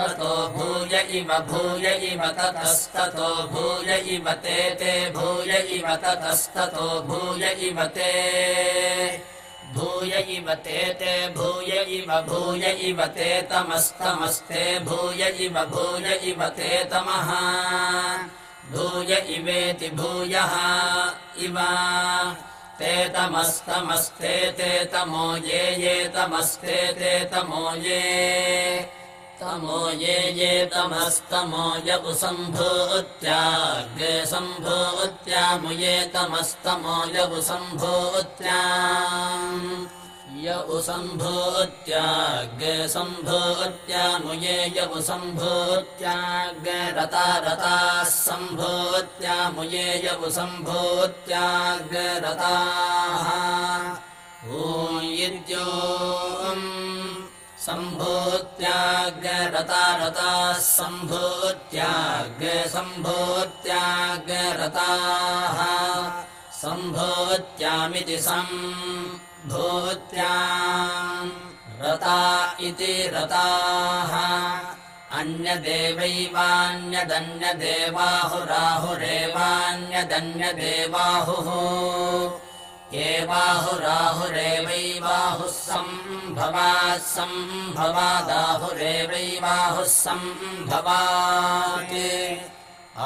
ततो भूय इव भूय इव ततस्ततो भूय इव ते ते भूय ततस्ततो भूय इव ते भूय इव ते ते भूय इव भूय इव ते तमस्तमस्ते भूय इव भूय इव ते तमः भूय इवेति भूयः इव ते तमस्तमस्ते ते तमो ये ये तमस्ते ते तमो ये तमो ये ये तमस्तमो य उसम्भूत्याग्रे सम्भूत्यामुये तमस्तमो य उसम्भूत्याग्रे सम्भूत्यामुये य उसम्भूत्याग्रे रता रताः सम्भूत्यामुये य उसम्भूत्याग्रे रताः। यद्यो सम्भूत्याग्रता रताः सम्भूत्याग्रे सम्भूत्याग्रताः सम्भूत्यामिति सम्भूत्या रता इति रताः अन्यदेवैवान्यदन्यदेवाहुराहुरेवान्यदन्यदेवाहुः एवाहुराहुरेवैवाहुः सम्भवात् सम्भवादाहुरेवैवाहुः सम्भवात्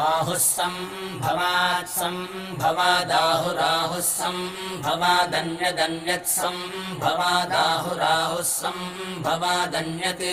आहुः सम्भवात् सम्भवादाहुराहुः सम्भवादन्यदन्यत् सम्भवादाहुराहुः सम्भवादन्यते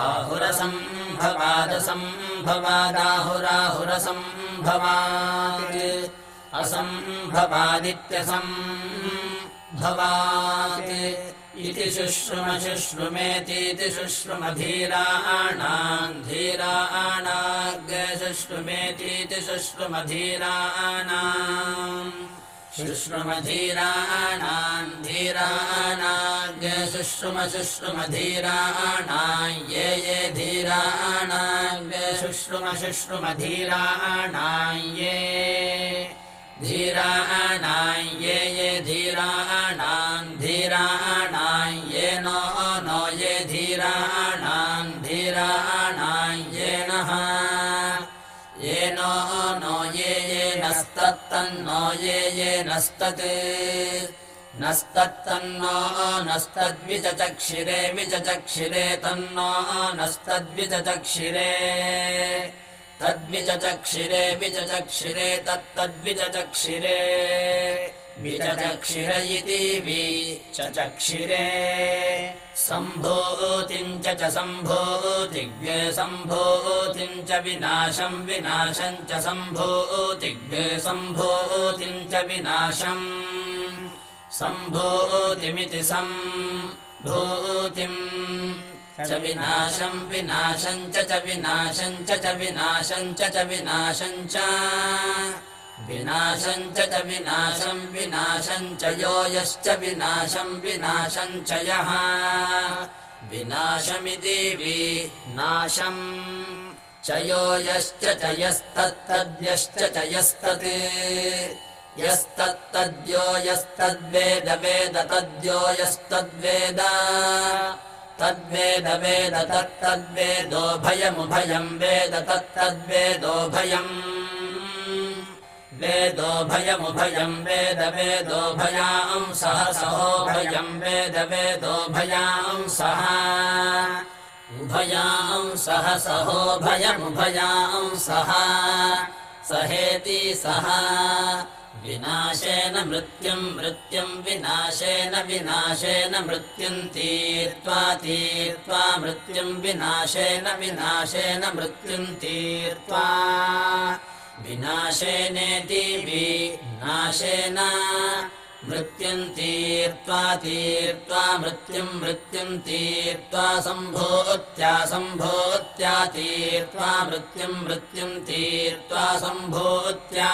आहुरसम्भवादसम्भवादाहुराहुरसम्भवात् असम्भवादित्यसम् भवात् इति शुश्रुमशुश्रुमेतीति शुश्रुमधीराणाम् धीराणाग्रशुश्रुमेतीति शुश्रुमधीराणाम् शुश्रुमधीराणाम् धीराणाग्रशुश्रुमशुश्रुमधीराणाम् ये ये धीराणाग्रशुश्रुमशुश्रुमधीराणाम् ये धीराणाम् नस्तत्तन्नो ये ये नस्तत्। नस्तत्तन्नो नस्तद्विचचक्षिरे विचचक्षिरे तन्नो नस्तद्विचचक्षिरे तद्विचचक्षिरे विचचक्षिरे तत्तद्विचचक्षिरे विचचक्षिर इति विचचक्षिरे सम्भूतिम् च च सम्भूतिग्रे सम्भूतिम् च विनाशम् विनाशम् च सम्भूतिग्रे सम्भूतिम् च विनाशम् सम्भूतिमिति सम्भूतिम् च विनाशम् विनाशम् च च विनाशम् च च विनाशम् च च विनाशम् च विनाशम् च च विनाशम् विनाशम् च यो यश्च विनाशम् विनाशम् च यः। विनाशमिति विनाशम् च यो यश्च च यस्तत्तद्यश्च च यस्तत्। यस्तत्तद्यो यस्तद्वेद वेद तद्यो यस्तद्वेद तद्वेद वेद तत्तद्वेदोभयमुभयम् वेद तत्तद्वेदोभयम् वेदोभयमुभयम् वेद वेदोभयाम् सह उभयाम् सह। सहेति सह। विनाशेन मृत्युम् मृत्युम् विनाशेन विनाशेन मृत्युम् तीर्त्वा तीर्त्वा मृत्युम् विनाशेन विनाशेन मृत्युम् तीर्त्वा विनाशेन मृत्युम् तीर्त्वा तीर्त्वा मृत्युम् मृत्युम् तीर्त्वा सम्भोत्या सम्भोत्या तीर्त्वा मृत्युम् मृत्युम् तीर्त्वा सम्भोत्या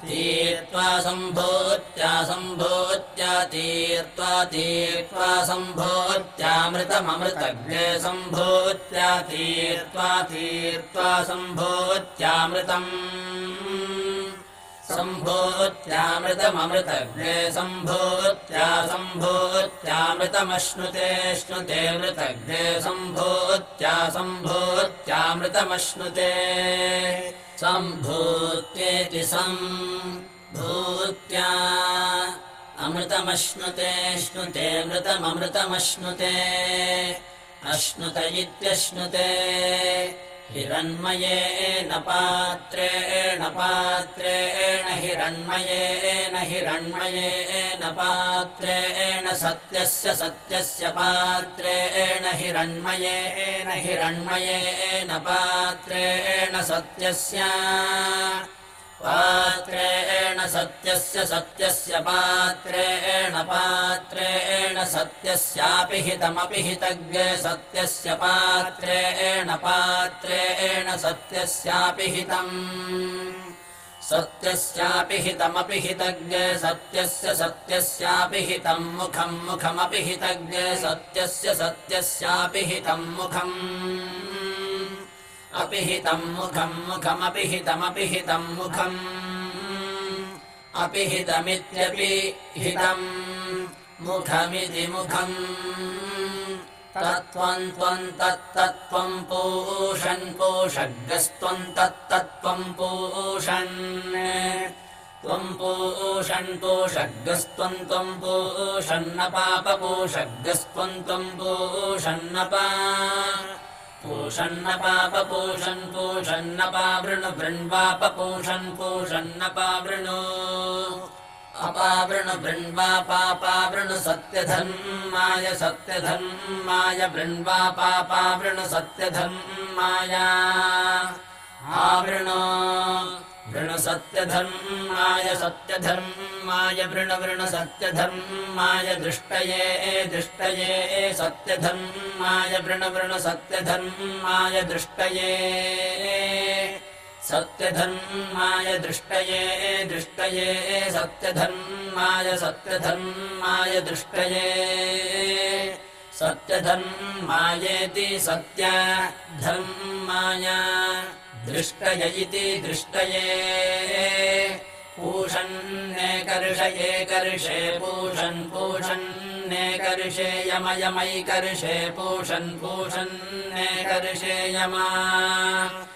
तीर्त्वा सम्भोत्या सम्भोत्या तीर्त्वा तीर्त्वा सम्भोत्यामृतममृतज्ञे सम्भोत्या तीर्त्वा तीर्त्वा सम्भोत्यामृतम् सम्भोत्यामृतममृतज्ञे सम्भोत्या सम्भोत्यामृतमश्नुते श्नुते मृतज्ञे सम्भोत्या सम्भोत्यामृतमश्नुते सम्भूत्येति सम्भूत्या अमृतमश्नुते श्नुते मृतममृतमश्नुते अश्नुत इत्यश्नुते हिरण्मयेन पात्रेण पात्रेण हिरण्मयेन हिरण्मयेन पात्रेण सत्यस्य सत्यस्य पात्रेण हिरण्मयेन हिरण्मयेन पात्रेण सत्यस्य पात्रेण सत्यस्य सत्यस्य पात्रेण पात्रेण सत्यस्यापि हितमपि हितज्ञे सत्यस्य पात्रेण पात्रेण सत्यस्यापि हितम्। सत्यस्यापि हितमपि हितज्ञे सत्यस्य सत्यस्यापि हितम् मुखम् मुखमपि हितज्ञे सत्यस्य सत्यस्यापि हितम् मुखम्। अपि हितम् मुखम् मुखमपि हितमपि हितम् मुखम्। अपि हितमित्यपि हितम् मुखमिति मुखम्। तत्त्वम् त्वम् तत्तत्त्वम् पूषन् पोषग्गस्त्वम् तत्तत्त्वम् पूषन्। त्वम् पूषन् पोषग्गस्त्वम् त्वम् पूषन्न पापपोषग्गस्त्वम् त्वम् पूषन्नपा पूषन्न पापपूषन् पूषन्न पावृणु वृण्वाप पूषन् अपावृणु वृण्वा पापावृणु सत्यधन्माय सत्यधन्माय वृण्वा पापावृणु सत्यधन्माया आवृणु वृणु सत्यधर्माय सत्यधर्माय वृण वृण सत्यधर्माय दृष्टये दृष्टये सत्यधर्माय वृण वृण सत्यधर्माय दृष्टये सत्यधर्माय दृष्टये दृष्टये सत्यधर्माय सत्यधर्माय दृष्टये सत्यधर्मायेति सत्या धर्माय दृष्टय इति दृष्टये पूषन्नेकर्षये कर्षे पूषन् पूषन्नेकर्षे यमयमैकर्षे पूषन् पूषन्नेकर्षे यमा ये कर्षे यम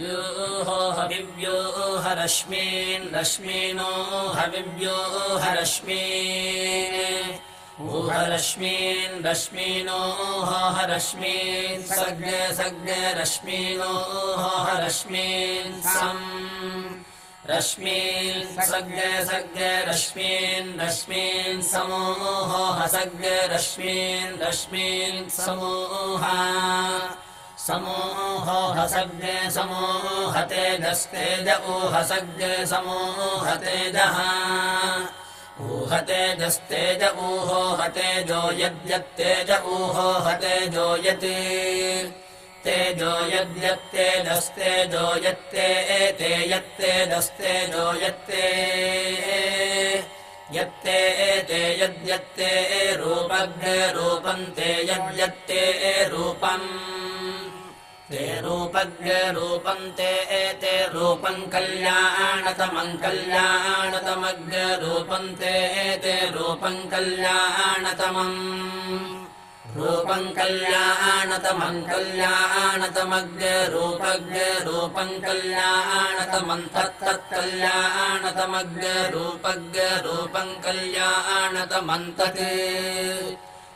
सूर्य यम यम सूर्य प्राजापत्या सूर्य प्राजापत्य प्राजापत्य सूर्य सूर्य प्राजापत्य विवि प्राजापत्य सूर्य सूर्य प्राजापत्य वि प्राजापत्यविप्राजापत्यप्राजापत्यव्यूहो हविप्राजापत्यप्राजापत्यव्यूः प्राजापत्येति प्राजापत्या व्यूहो हविव्यूह रश्मीन् रश्मीनो हविव्यूह रश्मी ऊहरश्मीन् रश्मीनोह रश्मीन् सग्ने सग्ने रश्मीनोह रश्मीन् सम्। रश्मीन् सग्ने सग्ने रश्मीन् रश्मीन् समूहोह सग्ने रश्मीन् रश्मीन् समूह समूहोह सग्ने समूहतेजस्तेज ऊह सग्ने समूहतेजः ऊहतेजस्तेज ऊहो हतेजो यद्यत्तेज ऊहो हतेजो यत्। तेजो यद्यत्तेजस्तेजो यत्ते एते यत्तेजस्तेजो यत्ते यत्ते। एते यद्यत्ते रूपज्ञरूपन्ते यद्यत्ते रूपम् ते रूपज्ञरूपन्ते एते रूपम् कल्याणतमम् कल्याणतमज्ञरूपन्ते एते रूपम् कल्याणतमम्। रूपम् कल्याणतमम् कल्याणतमग्र रूपज्ञ रूपम् कल्याणतमम् तत्तत्कल्याणतमग्र रूपज्ञ रूपम् कल्याणतमम् तत्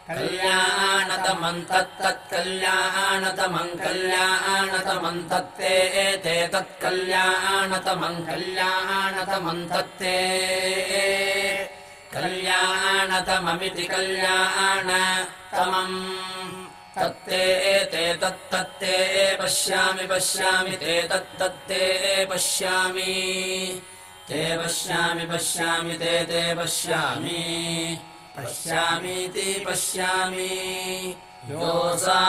कल्याणतमम् तत्तत्कल्याणतमम् कल्याणतमम् तत्ते एते तत्कल्याणतमम् कल्याणतमम् तत्ते कल्याणतममिति कल्याणतमम् तत्ते एते तत्तत्ते पश्यामि पश्यामि ते तत्तत्ते पश्यामि ते पश्यामि पश्यामि ते ते पश्यामि पश्यामीति पश्यामि। योसा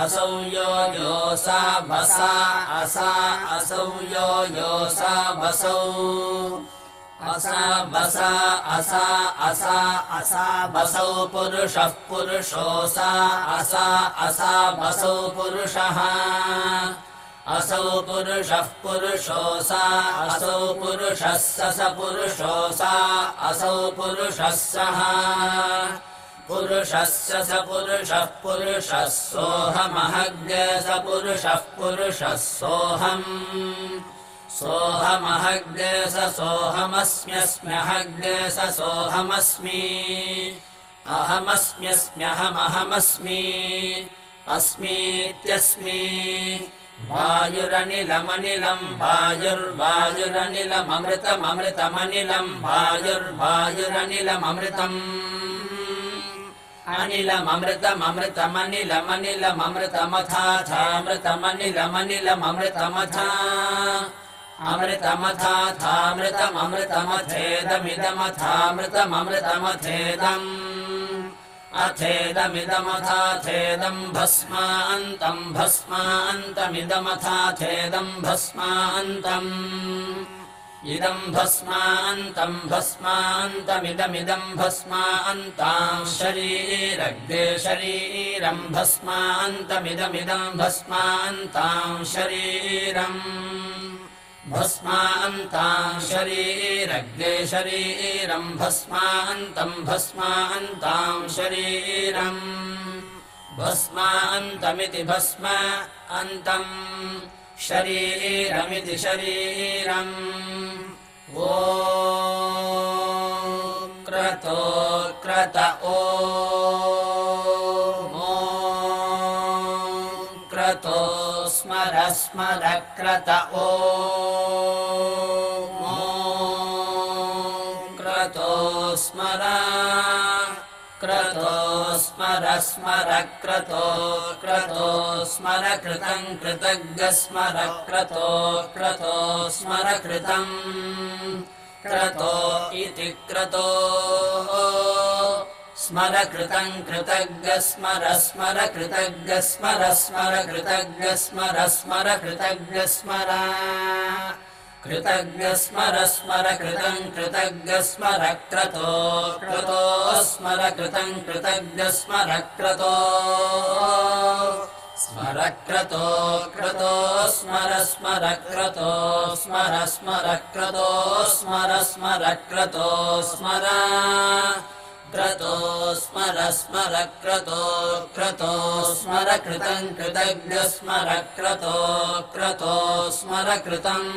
असौ यो योसा भसा असा असौ यो योसा भसौ असा बसा असा असा असा बसौ पुरुषः पुरुषोऽसा असा असा बसौ पुरुषः असौ पुरुषः पुरुषोऽसा असौ पुरुषः स पुरुषोऽसा असौ पुरुषः सः। पुरुषस्य स पुरुषः पुरुषः सोऽहमहग् स पुरुषः पुरुषः सोऽहम्। सोऽहमहग् स सोऽहमस्मि। अहमस्म्यस्म्यहमहमस्मि। अस्मीत्यस्मि वायुरनिलमनिलम् वायुर्वायुरनिलममृतममृतमनिलम् वायुर्वायुरनिलममृतम्। अनिलममृतममृतमनिलमनिलममृतमथाथामृतमनिलमनिलममृतमथा अमृतमथाथामृतममृतमथेदमिदमथामृतममृतमथेदम् अथेदमिदमथाथेदम् भस्मान्तम् भस्मान्तमिदमथाथेदम् भस्मान्तम् इदम् भस्मान्तम् भस्मान्तमिदमिदम् भस्मान्ताम् शरीरग्रे शरीरम् भस्मान्तमिदमिदम् भस्मान्ताम् शरीरम् भस्मान्ताम् शरीरग्रे शरीरम् भस्मान्तम् भस्मान्ताम् शरीरम् भस्मान्तमिति भस्म अन्तम् शरीरमिति शरीरम् ओ क्रतो क्रत ओ स्मर स्मर क्रत ओ क्रतो स्मर क्रतो स्मर स्मर क्रतो क्रतो स्मर कृतम् कृतज्ञ स्मर क्रतो क्रतो स्मर कृतम् क्रतो इति क्रतो स्मर कृतम् कृतज्ञ स्मर स्मर कृतज्ञ स्मर स्मर कृतज्ञ स्मर स्मर कृतज्ञ स्मर कृतज्ञ स्मर स्मर कृतम् कृतज्ञ स्मर क्रतो क्रतो स्मर कृतम् कृतज्ञ स्मर क्रतो स्मर क्रतो क्रतो स्मर स्मर क्रतो स्मर स्मर क्रतो स्मर स्मर क्रतो स्मर क्रतो स्मर स्मर क्रतो क्रतो स्मर कृतम् कृतज्ञ स्मर क्रतो क्रतो स्मर कृतम्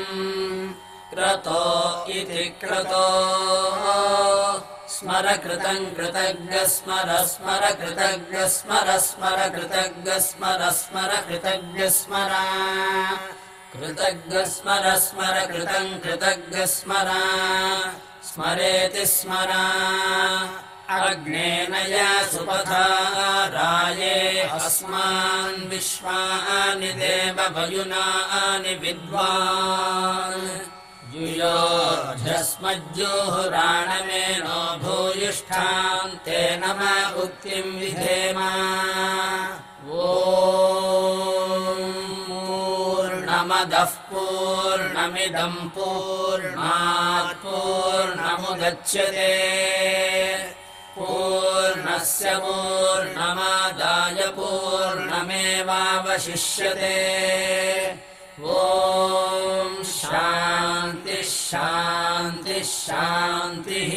क्रतो इति क्रतो स्मर कृतम् कृतज्ञ स्मर स्मर कृतज्ञ स्मर स्मर कृतज्ञ स्मर स्मर कृतज्ञ स्मर कृतज्ञ स्मर स्मर कृतम् कृतज्ञ स्मर स्मरेति स्मर अग्नेनय सुपथा राये अस्मान् विश्वानि देवभयुनानि विद्वान्। युयोध्यस्मज्जुहुराणमेनो भूयिष्ठान् तेन म उक्तिम् विधेम। पूर्णमदः पूर्णमिदम् पूर्णात् पूर्णमुदच्यते पूर्णस्य पूर्णमादाय पूर्णमेवावशिष्यते। ॐ शान्तिः शान्तिः शान्तिः